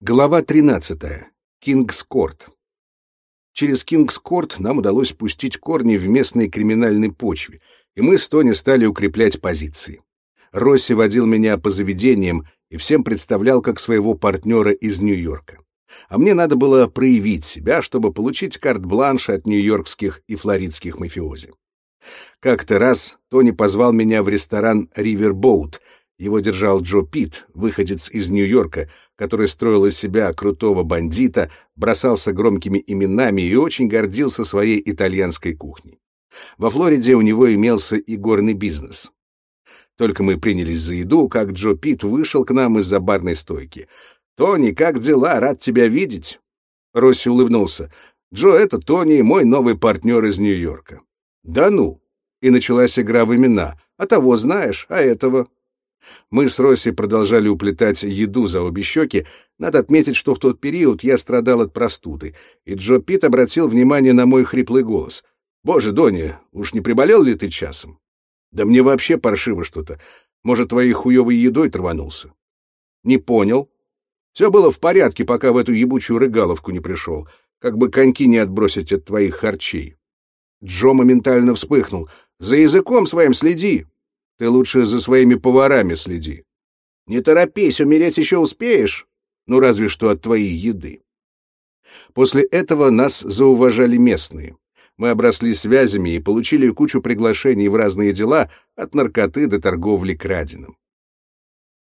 Глава 13. Кингскорт. Через Кингскорт нам удалось пустить корни в местной криминальной почве, и мы с Тони стали укреплять позиции. Росси водил меня по заведениям и всем представлял как своего партнера из Нью-Йорка. А мне надо было проявить себя, чтобы получить карт-бланш от нью-йоркских и флоридских мафиози. Как-то раз Тони позвал меня в ресторан «Ривербоут», его держал Джо Питт, выходец из Нью-Йорка, который строил из себя крутого бандита, бросался громкими именами и очень гордился своей итальянской кухней. Во Флориде у него имелся и горный бизнес. Только мы принялись за еду, как Джо Питт вышел к нам из-за барной стойки. «Тони, как дела? Рад тебя видеть!» Росси улыбнулся. «Джо, это Тони, мой новый партнер из Нью-Йорка». «Да ну!» И началась игра в имена. «А того знаешь, а этого?» Мы с Росси продолжали уплетать еду за обе щеки. Надо отметить, что в тот период я страдал от простуды, и Джо Питт обратил внимание на мой хриплый голос. «Боже, Донни, уж не приболел ли ты часом?» «Да мне вообще паршиво что-то. Может, твоей хуевой едой траванулся?» «Не понял. Все было в порядке, пока в эту ебучую рыгаловку не пришел. Как бы коньки не отбросить от твоих харчей». Джо моментально вспыхнул. «За языком своим следи!» Ты лучше за своими поварами следи. Не торопись, умереть еще успеешь. Ну, разве что от твоей еды. После этого нас зауважали местные. Мы обросли связями и получили кучу приглашений в разные дела, от наркоты до торговли краденым.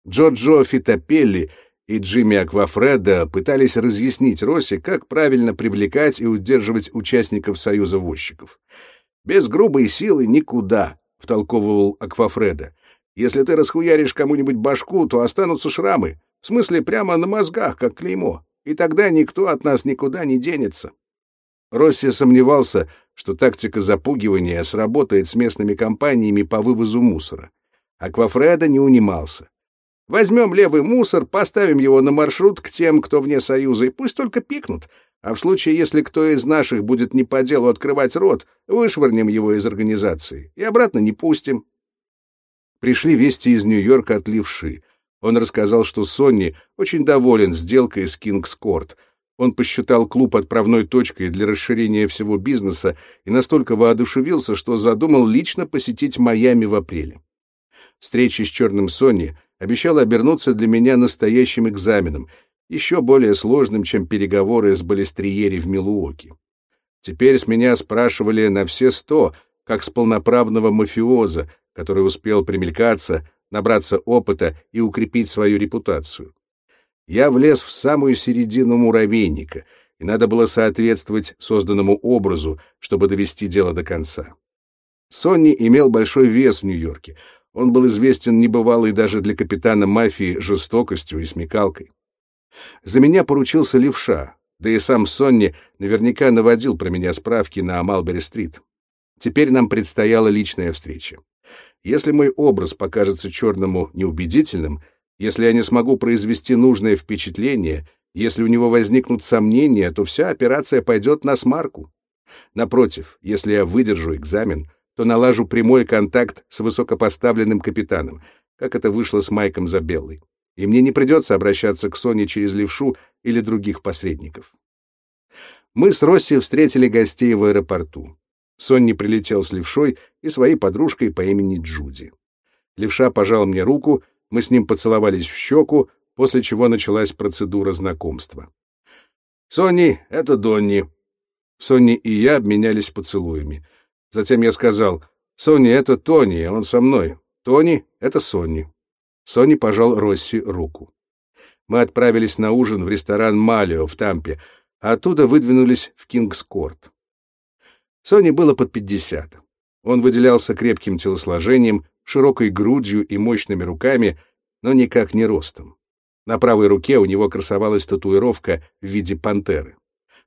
Джо-Джо Фитопелли и Джимми Аквафреда пытались разъяснить Росси, как правильно привлекать и удерживать участников Союза возчиков. Без грубой силы никуда, — втолковывал Аквафреда. «Если ты расхуяришь кому-нибудь башку, то останутся шрамы, в смысле прямо на мозгах, как клеймо, и тогда никто от нас никуда не денется». Росси сомневался, что тактика запугивания сработает с местными компаниями по вывозу мусора. Аквафреда не унимался. «Возьмем левый мусор, поставим его на маршрут к тем, кто вне Союза, и пусть только пикнут, а в случае, если кто из наших будет не по делу открывать рот, вышвырнем его из организации и обратно не пустим. Пришли вести из Нью-Йорка от Левши. Он рассказал, что Сонни очень доволен сделкой с Кингскорт. Он посчитал клуб отправной точкой для расширения всего бизнеса и настолько воодушевился, что задумал лично посетить Майами в апреле. Встреча с Черным Сонни обещала обернуться для меня настоящим экзаменом, еще более сложным, чем переговоры с Балестриери в Милуоке. Теперь с меня спрашивали на все сто, как с полноправного мафиоза, который успел примелькаться, набраться опыта и укрепить свою репутацию. Я влез в самую середину муравейника, и надо было соответствовать созданному образу, чтобы довести дело до конца. Сонни имел большой вес в Нью-Йорке. Он был известен небывалой даже для капитана мафии жестокостью и смекалкой. За меня поручился левша, да и сам Сонни наверняка наводил про меня справки на Малбери-стрит. Теперь нам предстояла личная встреча. Если мой образ покажется черному неубедительным, если я не смогу произвести нужное впечатление, если у него возникнут сомнения, то вся операция пойдет на смарку. Напротив, если я выдержу экзамен, то налажу прямой контакт с высокопоставленным капитаном, как это вышло с Майком Забеллой и мне не придется обращаться к Соне через левшу или других посредников. Мы с Росси встретили гостей в аэропорту. Сонни прилетел с левшой и своей подружкой по имени Джуди. Левша пожал мне руку, мы с ним поцеловались в щеку, после чего началась процедура знакомства. «Сонни, это Донни». Сонни и я обменялись поцелуями. Затем я сказал, «Сонни, это Тони, он со мной. Тони, это Сонни». Сони пожал Росси руку. Мы отправились на ужин в ресторан «Малио» в Тампе, а оттуда выдвинулись в Кингскорт. Сони было под пятьдесят. Он выделялся крепким телосложением, широкой грудью и мощными руками, но никак не ростом. На правой руке у него красовалась татуировка в виде пантеры.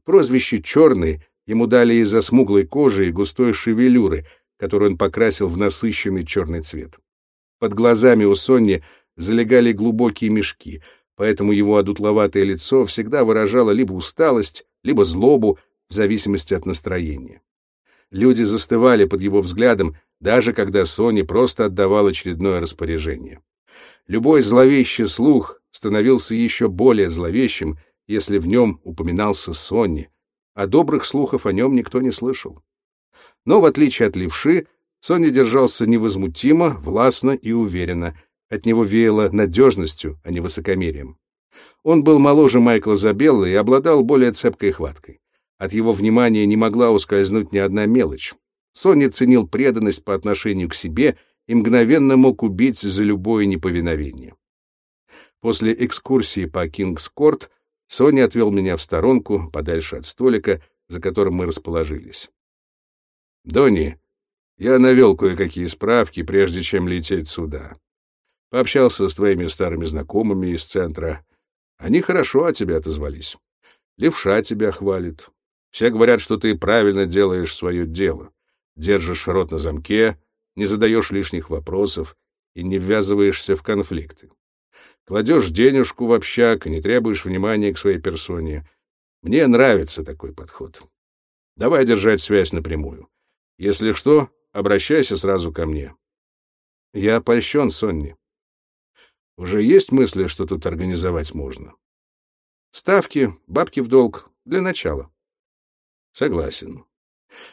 Прозвище «Черный» ему дали из-за смуглой кожи и густой шевелюры, которую он покрасил в насыщенный черный цвет. Под глазами у Сонни залегали глубокие мешки, поэтому его одутловатое лицо всегда выражало либо усталость, либо злобу, в зависимости от настроения. Люди застывали под его взглядом, даже когда Сони просто отдавал очередное распоряжение. Любой зловещий слух становился еще более зловещим, если в нем упоминался Сонни, а добрых слухов о нем никто не слышал. Но, в отличие от левши, Сонни держался невозмутимо, властно и уверенно. От него веяло надежностью, а не высокомерием. Он был моложе Майкла Забелла и обладал более цепкой хваткой. От его внимания не могла ускользнуть ни одна мелочь. Сонни ценил преданность по отношению к себе и мгновенно мог убить за любое неповиновение. После экскурсии по Кингс-Корт Соня отвел меня в сторонку, подальше от столика, за которым мы расположились. «Донни, я навел кое-какие справки, прежде чем лететь сюда. Пообщался с твоими старыми знакомыми из центра. Они хорошо о тебе отозвались. Левша тебя хвалит. Все говорят, что ты правильно делаешь свое дело. Держишь рот на замке, не задаешь лишних вопросов и не ввязываешься в конфликты. Кладешь денежку в общак и не требуешь внимания к своей персоне. Мне нравится такой подход. Давай держать связь напрямую. Если что, обращайся сразу ко мне. Я польщен, Сонни. Уже есть мысли, что тут организовать можно? Ставки, бабки в долг, для начала. Согласен.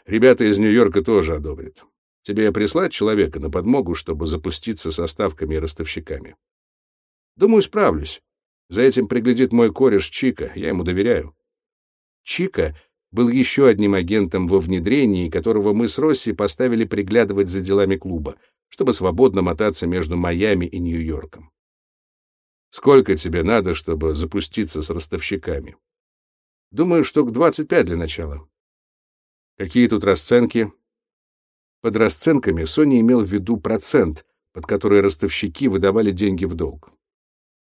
Ребята из Нью-Йорка тоже одобрят. Тебе прислать человека на подмогу, чтобы запуститься со ставками и ростовщиками? Думаю, справлюсь. За этим приглядит мой кореш Чика, я ему доверяю. Чика был еще одним агентом во внедрении, которого мы с Росси поставили приглядывать за делами клуба, чтобы свободно мотаться между Майами и Нью-Йорком. Сколько тебе надо, чтобы запуститься с ростовщиками? Думаю, штук 25 для начала. Какие тут расценки? Под расценками Соня имел в виду процент, под который ростовщики выдавали деньги в долг.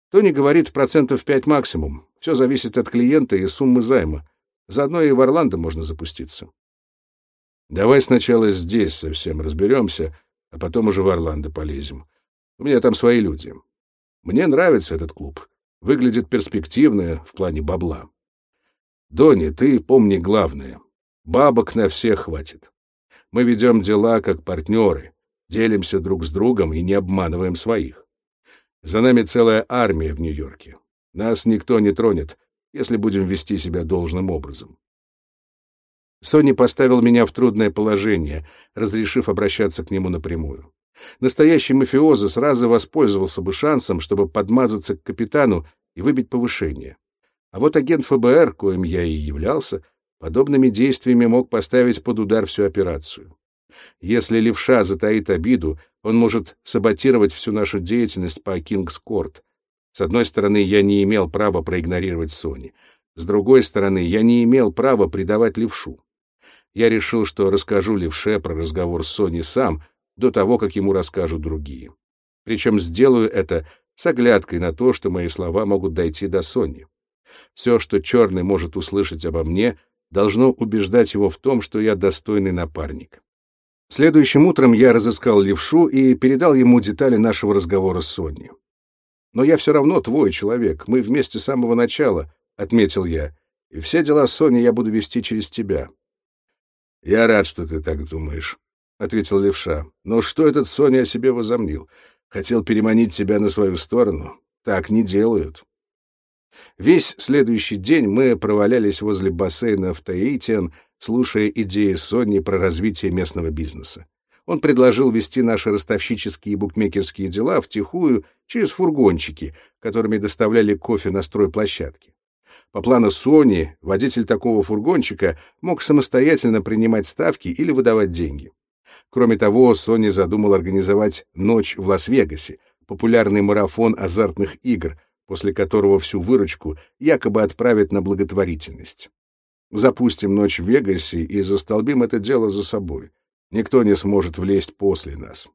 Тони говорит процентов 5 максимум. Все зависит от клиента и суммы займа. Заодно и в Орландо можно запуститься. Давай сначала здесь совсем разберемся, а потом уже в Орландо полезем. У меня там свои люди. Мне нравится этот клуб. Выглядит перспективно в плане бабла. Дони, ты помни главное. Бабок на всех хватит. Мы ведем дела как партнеры, делимся друг с другом и не обманываем своих. За нами целая армия в Нью-Йорке. Нас никто не тронет, если будем вести себя должным образом. Сони поставил меня в трудное положение, разрешив обращаться к нему напрямую. Настоящий мафиоза сразу воспользовался бы шансом, чтобы подмазаться к капитану и выбить повышение. А вот агент ФБР, коим я и являлся, подобными действиями мог поставить под удар всю операцию. Если левша затаит обиду, он может саботировать всю нашу деятельность по Кингс-Корт. С одной стороны, я не имел права проигнорировать Сони. С другой стороны, я не имел права предавать левшу. Я решил, что расскажу левше про разговор с Соней сам, до того, как ему расскажут другие. Причем сделаю это с оглядкой на то, что мои слова могут дойти до Сони. Все, что Черный может услышать обо мне, должно убеждать его в том, что я достойный напарник. Следующим утром я разыскал левшу и передал ему детали нашего разговора с Соней. «Но я все равно твой человек, мы вместе с самого начала», — отметил я, «и все дела с Соней я буду вести через тебя». «Я рад, что ты так думаешь», — ответил левша. «Но что этот Соня о себе возомнил? Хотел переманить тебя на свою сторону? Так не делают». Весь следующий день мы провалялись возле бассейна в Таитиан, слушая идеи Сони про развитие местного бизнеса. Он предложил вести наши ростовщические и букмекерские дела втихую через фургончики, которыми доставляли кофе на стройплощадке. По плану Сони, водитель такого фургончика мог самостоятельно принимать ставки или выдавать деньги. Кроме того, Сони задумал организовать «Ночь в Лас-Вегасе», популярный марафон азартных игр, после которого всю выручку якобы отправят на благотворительность. Запустим ночь в Вегасе и застолбим это дело за собой. Никто не сможет влезть после нас.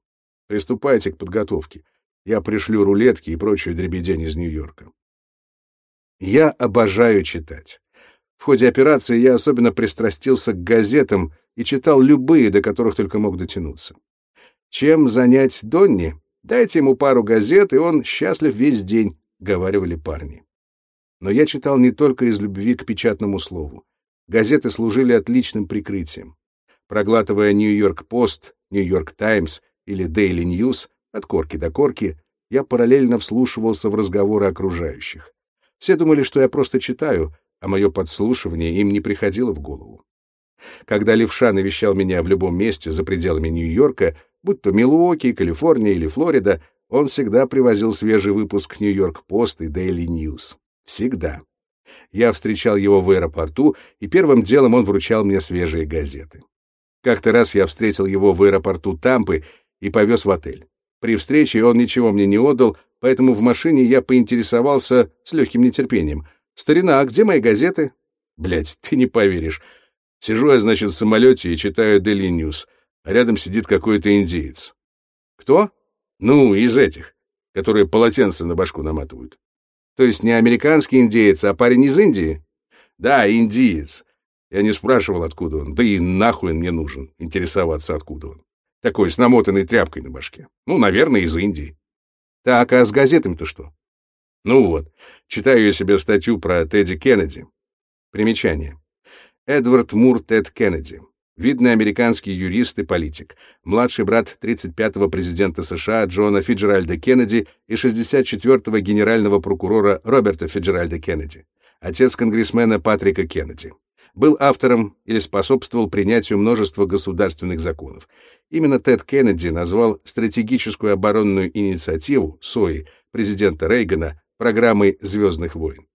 Приступайте к подготовке. Я пришлю рулетки и прочую дребедень из Нью-Йорка. Я обожаю читать. В ходе операции я особенно пристрастился к газетам и читал любые, до которых только мог дотянуться. Чем занять Донни? Дайте ему пару газет, и он счастлив весь день говаривали парни. Но я читал не только из любви к печатному слову. Газеты служили отличным прикрытием. Проглатывая Нью-Йорк Пост, Нью-Йорк Таймс или Дейли Ньюс от корки до корки, я параллельно вслушивался в разговоры окружающих. Все думали, что я просто читаю, а мое подслушивание им не приходило в голову. Когда левша навещал меня в любом месте за пределами Нью-Йорка, будь то Милуоки, Калифорния или Флорида, он всегда привозил свежий выпуск Нью-Йорк-Пост и Daily News. Всегда. Я встречал его в аэропорту, и первым делом он вручал мне свежие газеты. Как-то раз я встретил его в аэропорту Тампы и повез в отель. При встрече он ничего мне не отдал, поэтому в машине я поинтересовался с легким нетерпением. «Старина, а где мои газеты?» Блять, ты не поверишь. Сижу я, значит, в самолете и читаю Daily News, а рядом сидит какой-то индиец. Кто? Ну, из этих, которые полотенце на башку наматывают. То есть не американский индеец, а парень из Индии? Да, индиец. Я не спрашивал, откуда он, да и нахуй мне нужен, интересоваться, откуда он. Такой, с намотанной тряпкой на башке. Ну, наверное, из Индии. Так, а с газетами-то что? Ну вот, читаю я себе статью про Тедди Кеннеди. Примечание. Эдвард Мур Тед Кеннеди. Видный американский юрист и политик. Младший брат 35-го президента США Джона Фиджеральда Кеннеди и 64-го генерального прокурора Роберта Фиджеральда Кеннеди. Отец конгрессмена Патрика Кеннеди был автором или способствовал принятию множества государственных законов. Именно Тед Кеннеди назвал стратегическую оборонную инициативу СОИ президента Рейгана программой «Звездных войн».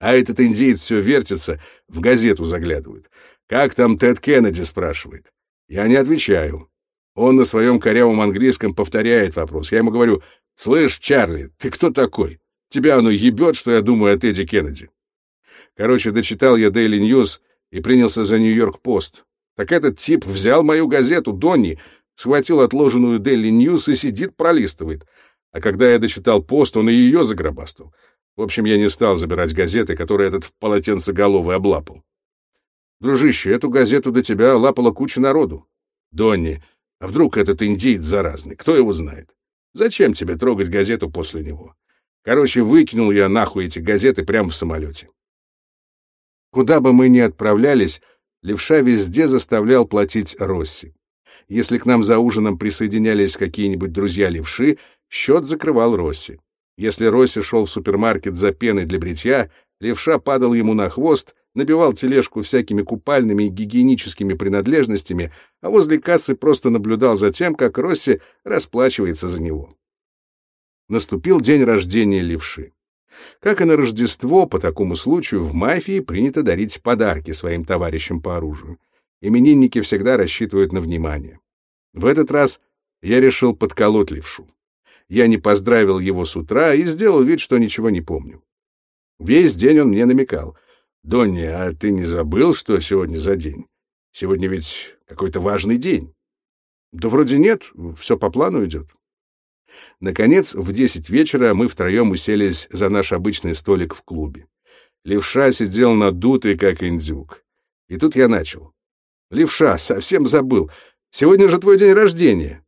А этот индейец все вертится, в газету заглядывает. «Как там Тед Кеннеди?» — спрашивает. Я не отвечаю. Он на своем корявом английском повторяет вопрос. Я ему говорю, «Слышь, Чарли, ты кто такой? Тебя оно ебет, что я думаю о Теди Кеннеди?» Короче, дочитал я Daily News и принялся за Нью-Йорк Пост. Так этот тип взял мою газету, Донни, схватил отложенную Daily News и сидит пролистывает. А когда я дочитал пост, он и ее загробастал. В общем, я не стал забирать газеты, которые этот полотенцеголовый облапал. Дружище, эту газету до тебя лапала куча народу. Донни, а вдруг этот индиец заразный? Кто его знает? Зачем тебе трогать газету после него? Короче, выкинул я нахуй эти газеты прямо в самолете. Куда бы мы ни отправлялись, левша везде заставлял платить Росси. Если к нам за ужином присоединялись какие-нибудь друзья левши, счет закрывал Росси. Если Росси шел в супермаркет за пеной для бритья, левша падал ему на хвост, набивал тележку всякими купальными и гигиеническими принадлежностями, а возле кассы просто наблюдал за тем, как Росси расплачивается за него. Наступил день рождения левши. Как и на Рождество, по такому случаю в мафии принято дарить подарки своим товарищам по оружию. Именинники всегда рассчитывают на внимание. В этот раз я решил подколоть левшу. Я не поздравил его с утра и сделал вид, что ничего не помню. Весь день он мне намекал. «Донни, а ты не забыл, что сегодня за день? Сегодня ведь какой-то важный день». «Да вроде нет, все по плану идет». Наконец, в десять вечера мы втроем уселись за наш обычный столик в клубе. Левша сидел надутый, как индюк. И тут я начал. «Левша, совсем забыл. Сегодня же твой день рождения».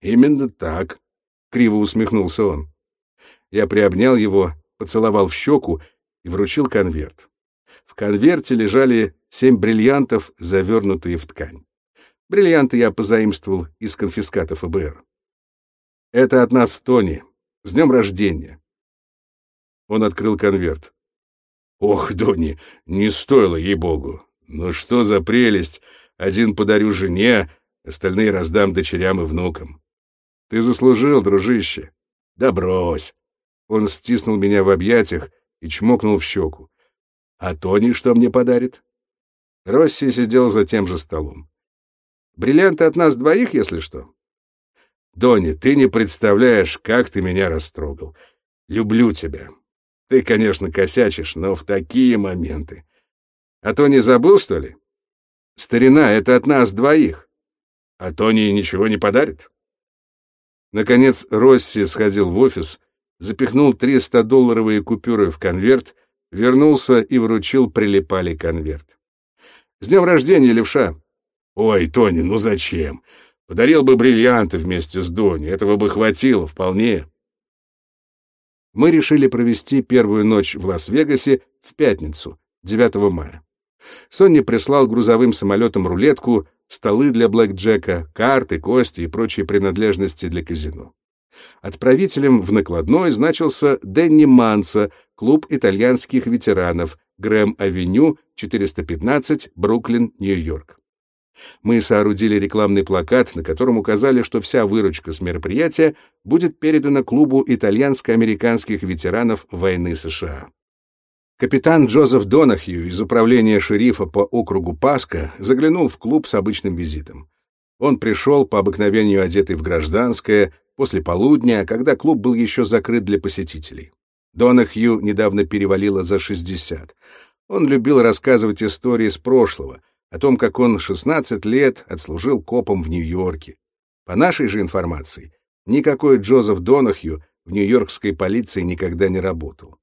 «Именно так», — криво усмехнулся он. Я приобнял его, поцеловал в щеку и вручил конверт. В конверте лежали семь бриллиантов, завернутые в ткань. Бриллианты я позаимствовал из конфиската ФБР. Это от нас, Тони. С днем рождения. Он открыл конверт. Ох, Дони, не стоило, ей-богу. Ну что за прелесть. Один подарю жене, остальные раздам дочерям и внукам. Ты заслужил, дружище. Да брось. Он стиснул меня в объятиях и чмокнул в щеку. А Тони что мне подарит? Росси сидел за тем же столом. Бриллианты от нас двоих, если что. Дони, ты не представляешь, как ты меня растрогал. Люблю тебя. Ты, конечно, косячишь, но в такие моменты. А Тони забыл, что ли? Старина, это от нас двоих. А Тони ничего не подарит? Наконец Росси сходил в офис, запихнул 300-долларовые купюры в конверт, вернулся и вручил прилипали конверт. — С днем рождения, левша! — Ой, Тони, ну зачем? Подарил бы бриллианты вместе с Дони, этого бы хватило вполне. Мы решили провести первую ночь в Лас-Вегасе в пятницу, 9 мая. Сонни прислал грузовым самолетом рулетку, столы для блэкджека, карты, кости и прочие принадлежности для казино. Отправителем в накладной значился Дэнни Манса, клуб итальянских ветеранов, Грэм-авеню, 415, Бруклин, Нью-Йорк. Мы соорудили рекламный плакат, на котором указали, что вся выручка с мероприятия будет передана клубу итальянско-американских ветеранов войны США. Капитан Джозеф Донахью из управления шерифа по округу Паска заглянул в клуб с обычным визитом. Он пришел по обыкновению одетый в гражданское, после полудня, когда клуб был еще закрыт для посетителей. Донахью недавно перевалило за 60. Он любил рассказывать истории с прошлого, о том, как он 16 лет отслужил копом в Нью-Йорке. По нашей же информации, никакой Джозеф Донахью в нью-йоркской полиции никогда не работал.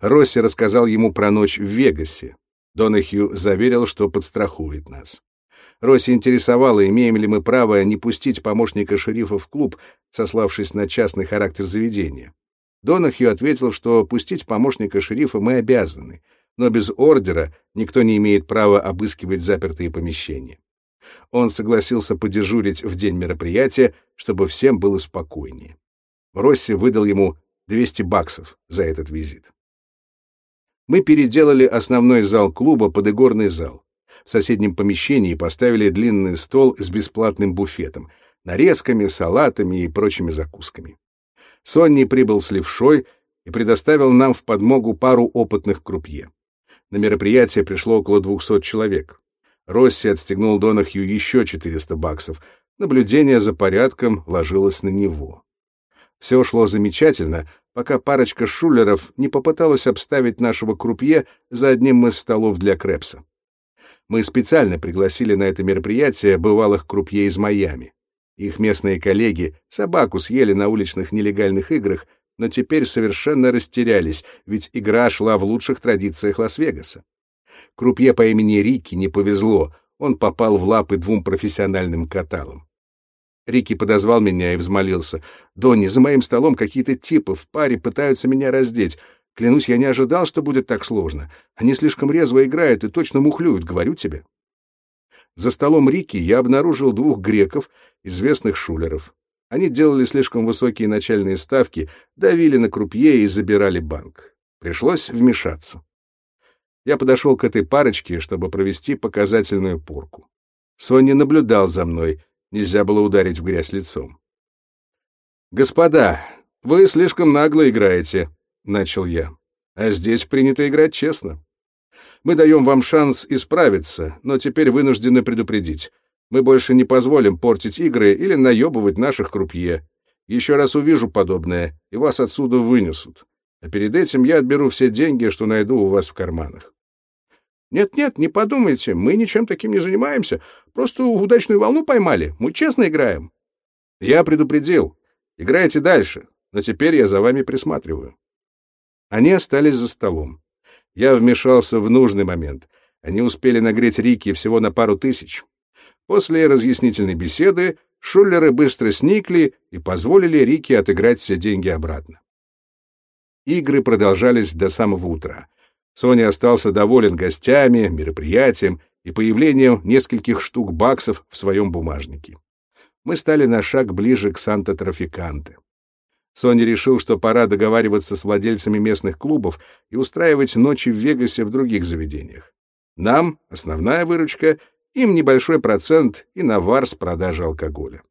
Росси рассказал ему про ночь в Вегасе. Донахью заверил, что подстрахует нас. Росси интересовало, имеем ли мы право не пустить помощника шерифа в клуб, сославшись на частный характер заведения. Донахью ответил, что пустить помощника шерифа мы обязаны, но без ордера никто не имеет права обыскивать запертые помещения. Он согласился подежурить в день мероприятия, чтобы всем было спокойнее. Росси выдал ему 200 баксов за этот визит. Мы переделали основной зал клуба под игорный зал. В соседнем помещении поставили длинный стол с бесплатным буфетом, нарезками, салатами и прочими закусками. Сонни прибыл с левшой и предоставил нам в подмогу пару опытных крупье. На мероприятие пришло около 200 человек. Росси отстегнул Донахью еще 400 баксов. Наблюдение за порядком ложилось на него. Все шло замечательно, пока парочка шулеров не попыталась обставить нашего крупье за одним из столов для крепса. Мы специально пригласили на это мероприятие бывалых крупье из Майами. Их местные коллеги собаку съели на уличных нелегальных играх, но теперь совершенно растерялись, ведь игра шла в лучших традициях Лас-Вегаса. Крупье по имени Рики не повезло, он попал в лапы двум профессиональным каталам. Рики подозвал меня и взмолился. «Донни, за моим столом какие-то типы в паре пытаются меня раздеть. Клянусь, я не ожидал, что будет так сложно. Они слишком резво играют и точно мухлюют, говорю тебе». За столом Рики я обнаружил двух греков, известных шулеров. Они делали слишком высокие начальные ставки, давили на крупье и забирали банк. Пришлось вмешаться. Я подошел к этой парочке, чтобы провести показательную порку. Соня наблюдал за мной, нельзя было ударить в грязь лицом. «Господа, вы слишком нагло играете», — начал я. «А здесь принято играть честно. Мы даем вам шанс исправиться, но теперь вынуждены предупредить. Мы больше не позволим портить игры или наебывать наших крупье. Еще раз увижу подобное, и вас отсюда вынесут. А перед этим я отберу все деньги, что найду у вас в карманах. Нет-нет, не подумайте, мы ничем таким не занимаемся. Просто удачную волну поймали. Мы честно играем. Я предупредил. Играйте дальше, но теперь я за вами присматриваю. Они остались за столом. Я вмешался в нужный момент. Они успели нагреть Рики всего на пару тысяч. После разъяснительной беседы шулеры быстро сникли и позволили Рике отыграть все деньги обратно. Игры продолжались до самого утра. Соня остался доволен гостями, мероприятием и появлением нескольких штук баксов в своем бумажнике. Мы стали на шаг ближе к Санта-Трафиканте. Соня решил, что пора договариваться с владельцами местных клубов и устраивать ночи в Вегасе в других заведениях. Нам — основная выручка, им небольшой процент и навар с продажи алкоголя.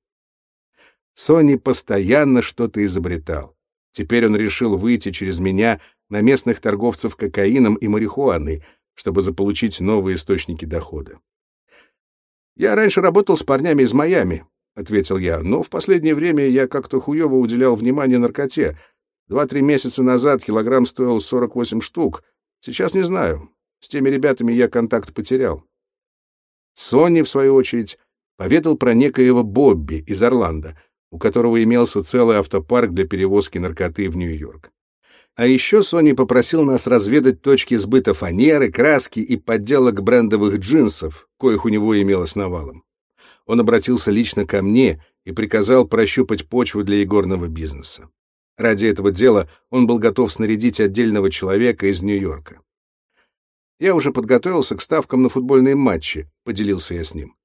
Сони постоянно что-то изобретал. Теперь он решил выйти через меня на местных торговцев кокаином и марихуаной, чтобы заполучить новые источники дохода. Я раньше работал с парнями из Майами, — ответил я, — но в последнее время я как-то хуево уделял внимание наркоте. Два-три месяца назад килограмм стоил 48 штук. Сейчас не знаю. С теми ребятами я контакт потерял. Сонни, в свою очередь, поведал про некоего Бобби из Орландо, у которого имелся целый автопарк для перевозки наркоты в Нью-Йорк. А еще Сони попросил нас разведать точки сбыта фанеры, краски и подделок брендовых джинсов, коих у него имелось навалом он обратился лично ко мне и приказал прощупать почву для игорного бизнеса. Ради этого дела он был готов снарядить отдельного человека из Нью-Йорка. Я уже подготовился к ставкам на футбольные матчи, поделился я с ним.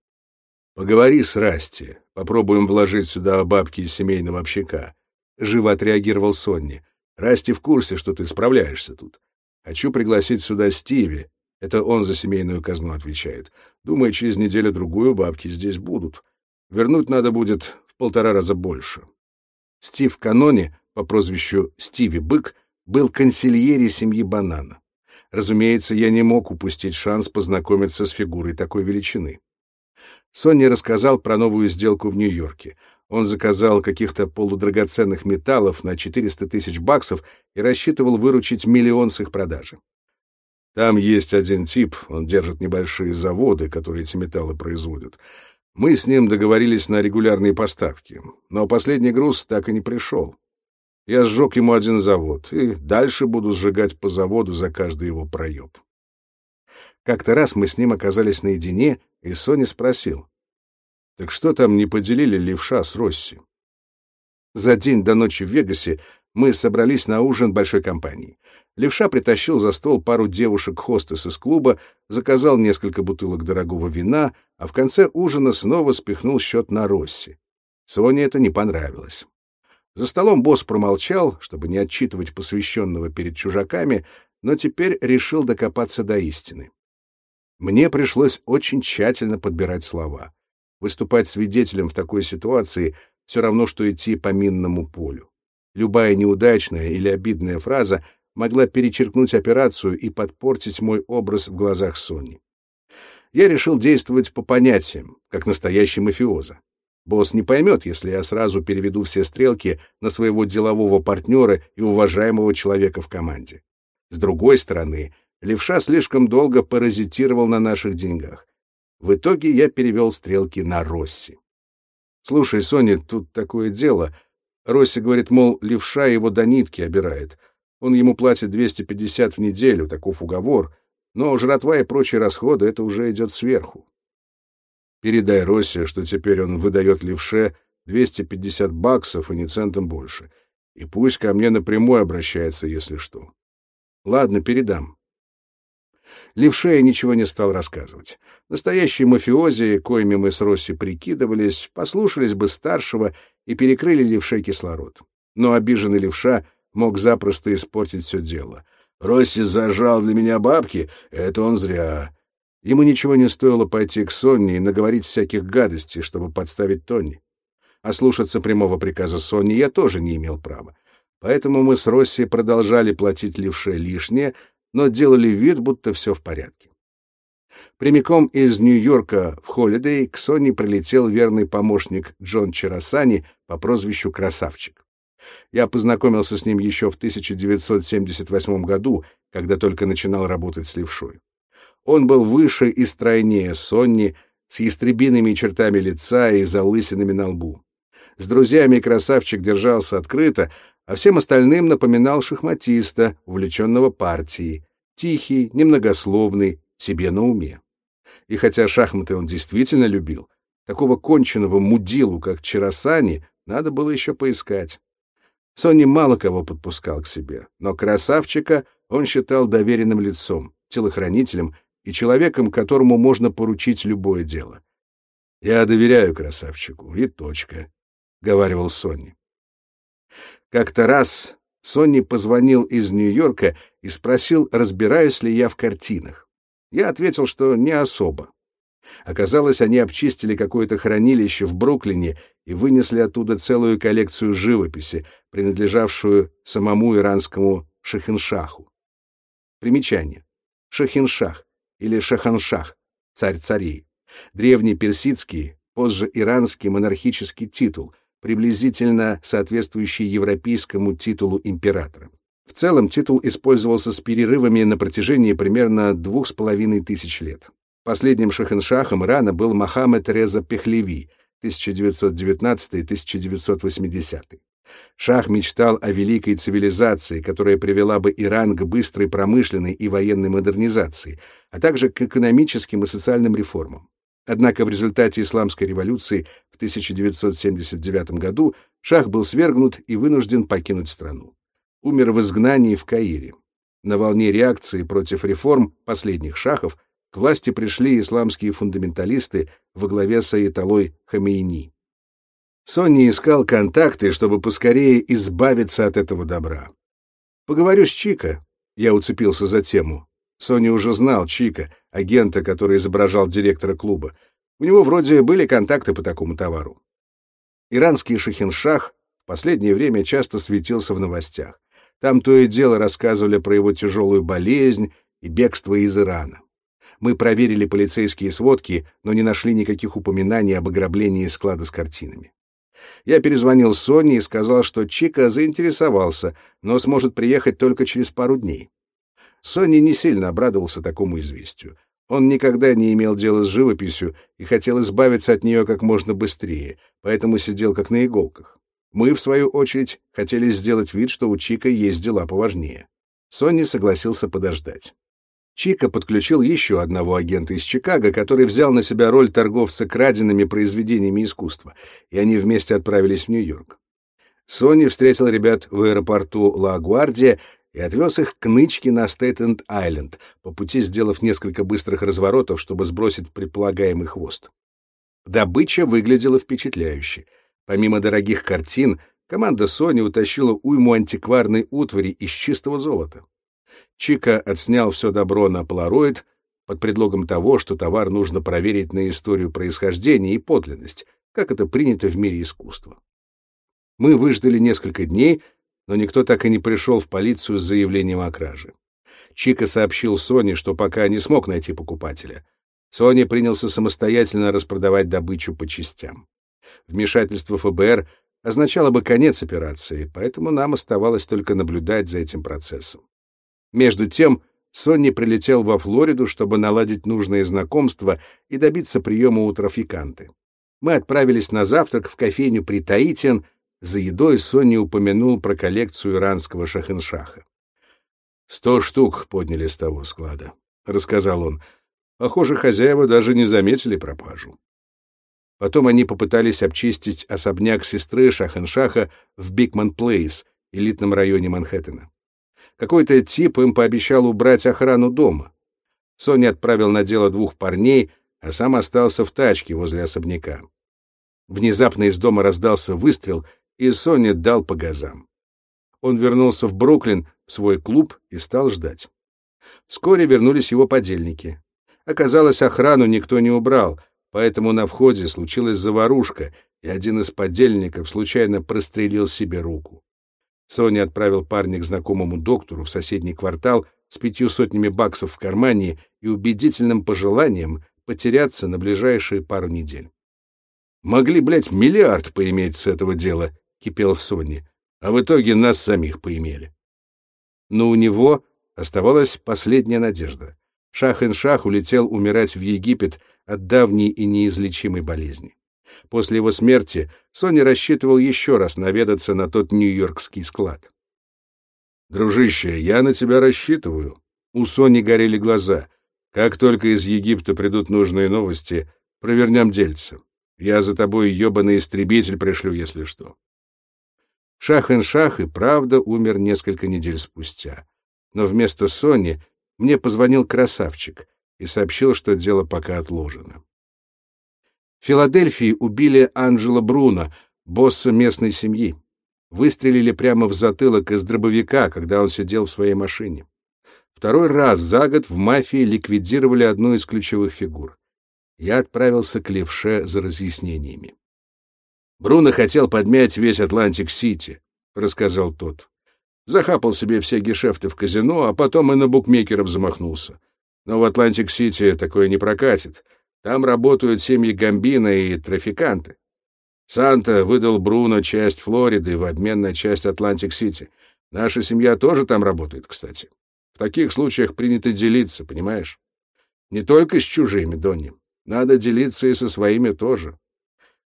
Поговори с Расти, попробуем вложить сюда бабки из семейного общака. Живо отреагировал Сонни. Расти в курсе, что ты справляешься тут. Хочу пригласить сюда Стиви. Это он за семейную казну отвечает. Думаю, через неделю-другую бабки здесь будут. Вернуть надо будет в полтора раза больше. Стив Канони по прозвищу Стиви Бык был консильери семьи Банана. Разумеется, я не мог упустить шанс познакомиться с фигурой такой величины. Сонни рассказал про новую сделку в Нью-Йорке. Он заказал каких-то полудрагоценных металлов на 400 тысяч баксов и рассчитывал выручить миллион с их продажи. Там есть один тип, он держит небольшие заводы, которые эти металлы производят. Мы с ним договорились на регулярные поставки, но последний груз так и не пришел. Я сжег ему один завод, и дальше буду сжигать по заводу за каждый его проеб. Как-то раз мы с ним оказались наедине, и Соня спросил. «Так что там не поделили левша с Росси?» За день до ночи в Вегасе мы собрались на ужин большой компании. Левша притащил за стол пару девушек-хостес из клуба, заказал несколько бутылок дорогого вина, а в конце ужина снова спихнул счет на Росси. Соне это не понравилось. За столом босс промолчал, чтобы не отчитывать посвященного перед чужаками, но теперь решил докопаться до истины. Мне пришлось очень тщательно подбирать слова. Выступать свидетелем в такой ситуации все равно, что идти по минному полю. Любая неудачная или обидная фраза могла перечеркнуть операцию и подпортить мой образ в глазах Сони. Я решил действовать по понятиям, как настоящий мафиоза. Босс не поймет, если я сразу переведу все стрелки на своего делового партнера и уважаемого человека в команде. С другой стороны, левша слишком долго паразитировал на наших деньгах. В итоге я перевел стрелки на Росси. «Слушай, Соня, тут такое дело. Росси говорит, мол, левша его до нитки обирает. Он ему платит 250 в неделю, таков уговор, но жратва и прочие расходы — это уже идет сверху. Передай Росси, что теперь он выдает левше 250 баксов и не центом больше. И пусть ко мне напрямую обращается, если что. Ладно, передам. Левше ничего не стал рассказывать. Настоящие мафиози, коими мы с Росси прикидывались, послушались бы старшего и перекрыли левше кислород. Но обиженный левша мог запросто испортить все дело. Росси зажал для меня бабки, это он зря. Ему ничего не стоило пойти к Сонне и наговорить всяких гадостей, чтобы подставить Тони. А слушаться прямого приказа Сонни я тоже не имел права. Поэтому мы с Росси продолжали платить левше лишнее, но делали вид, будто все в порядке. Прямиком из Нью-Йорка в Холидей к Соне прилетел верный помощник Джон Чарасани по прозвищу Красавчик. Я познакомился с ним еще в 1978 году, когда только начинал работать с левшой. Он был выше и стройнее Сонни, с ястребиными чертами лица и залысинами на лбу. С друзьями красавчик держался открыто, а всем остальным напоминал шахматиста, увлеченного партией, тихий, немногословный, себе на уме. И хотя шахматы он действительно любил, такого конченного мудилу, как Чарасани, надо было еще поискать. Сони мало кого подпускал к себе, но красавчика он считал доверенным лицом, телохранителем и человеком, которому можно поручить любое дело. «Я доверяю красавчику, и точка», — говаривал Сонни. Как-то раз Сонни позвонил из Нью-Йорка и спросил, разбираюсь ли я в картинах. Я ответил, что не особо. Оказалось, они обчистили какое-то хранилище в Бруклине и вынесли оттуда целую коллекцию живописи, принадлежавшую самому иранскому Шахиншаху. Примечание. Шахиншах или Шаханшах, царь царей. Древний персидский, позже иранский монархический титул, приблизительно соответствующий европейскому титулу императора. В целом титул использовался с перерывами на протяжении примерно двух с половиной тысяч лет. Последним шахеншахом Ирана был Мохаммед Реза Пехлеви 1919-1980. Шах мечтал о великой цивилизации, которая привела бы Иран к быстрой промышленной и военной модернизации, а также к экономическим и социальным реформам. Однако в результате исламской революции в 1979 году Шах был свергнут и вынужден покинуть страну. Умер в изгнании в Каире. На волне реакции против реформ последних шахов к власти пришли исламские фундаменталисты во главе с Аятолой Хамейни. Сонни искал контакты, чтобы поскорее избавиться от этого добра. «Поговорю с Чика», — я уцепился за тему. Сони уже знал Чика, агента, который изображал директора клуба. У него вроде были контакты по такому товару. Иранский шахиншах в последнее время часто светился в новостях. Там то и дело рассказывали про его тяжелую болезнь и бегство из Ирана. Мы проверили полицейские сводки, но не нашли никаких упоминаний об ограблении склада с картинами. Я перезвонил Соне и сказал, что Чика заинтересовался, но сможет приехать только через пару дней. Сони не сильно обрадовался такому известию. Он никогда не имел дела с живописью и хотел избавиться от нее как можно быстрее, поэтому сидел как на иголках. Мы, в свою очередь, хотели сделать вид, что у Чика есть дела поважнее. Сони согласился подождать. Чика подключил еще одного агента из Чикаго, который взял на себя роль торговца краденными произведениями искусства, и они вместе отправились в Нью-Йорк. Сони встретил ребят в аэропорту Ла-Гвардия и отвез их к нычке на Стейтенд-Айленд, по пути сделав несколько быстрых разворотов, чтобы сбросить предполагаемый хвост. Добыча выглядела впечатляюще. Помимо дорогих картин, команда Сони утащила уйму антикварной утвари из чистого золота. Чика отснял все добро на полароид под предлогом того, что товар нужно проверить на историю происхождения и подлинность, как это принято в мире искусства. Мы выждали несколько дней, но никто так и не пришел в полицию с заявлением о краже. Чика сообщил Соне, что пока не смог найти покупателя. Соня принялся самостоятельно распродавать добычу по частям. Вмешательство ФБР означало бы конец операции, поэтому нам оставалось только наблюдать за этим процессом. Между тем, Сонни прилетел во Флориду, чтобы наладить нужные знакомства и добиться приема у трафиканты. Мы отправились на завтрак в кофейню при Таитиан. За едой Сонни упомянул про коллекцию иранского шахиншаха. «Сто штук подняли с того склада», — рассказал он. «Похоже, хозяева даже не заметили пропажу». Потом они попытались обчистить особняк сестры шахиншаха в Бикман-Плейс, элитном районе Манхэттена. Какой-то тип им пообещал убрать охрану дома. Соня отправил на дело двух парней, а сам остался в тачке возле особняка. Внезапно из дома раздался выстрел, и Соня дал по газам. Он вернулся в Бруклин, в свой клуб, и стал ждать. Вскоре вернулись его подельники. Оказалось, охрану никто не убрал, поэтому на входе случилась заварушка, и один из подельников случайно прострелил себе руку. Соня отправил парня к знакомому доктору в соседний квартал с пятью сотнями баксов в кармане и убедительным пожеланием потеряться на ближайшие пару недель. «Могли, блядь, миллиард поиметь с этого дела», — кипел Соня, «а в итоге нас самих поимели». Но у него оставалась последняя надежда. Шах-ин-Шах улетел умирать в Египет от давней и неизлечимой болезни. После его смерти Сони рассчитывал еще раз наведаться на тот нью-йоркский склад. «Дружище, я на тебя рассчитываю». У Сони горели глаза. «Как только из Египта придут нужные новости, провернем дельце. Я за тобой ебаный истребитель пришлю, если что». Шах-эн-Шах и правда умер несколько недель спустя. Но вместо Сони мне позвонил красавчик и сообщил, что дело пока отложено. В Филадельфии убили Анджела Бруно, босса местной семьи. Выстрелили прямо в затылок из дробовика, когда он сидел в своей машине. Второй раз за год в мафии ликвидировали одну из ключевых фигур. Я отправился к Левше за разъяснениями. «Бруно хотел подмять весь Атлантик-Сити», — рассказал тот. Захапал себе все гешефты в казино, а потом и на букмекеров замахнулся. Но в Атлантик-Сити такое не прокатит. Там работают семьи Гамбина и трафиканты. Санта выдал Бруно часть Флориды в обмен на часть Атлантик-Сити. Наша семья тоже там работает, кстати. В таких случаях принято делиться, понимаешь? Не только с чужими, Донни. Надо делиться и со своими тоже.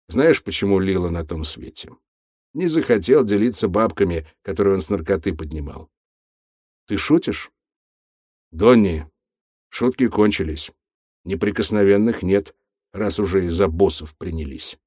Знаешь, почему Лила на том свете? Не захотел делиться бабками, которые он с наркоты поднимал. Ты шутишь? Донни, шутки кончились. Неприкосновенных нет, раз уже из-за боссов принялись.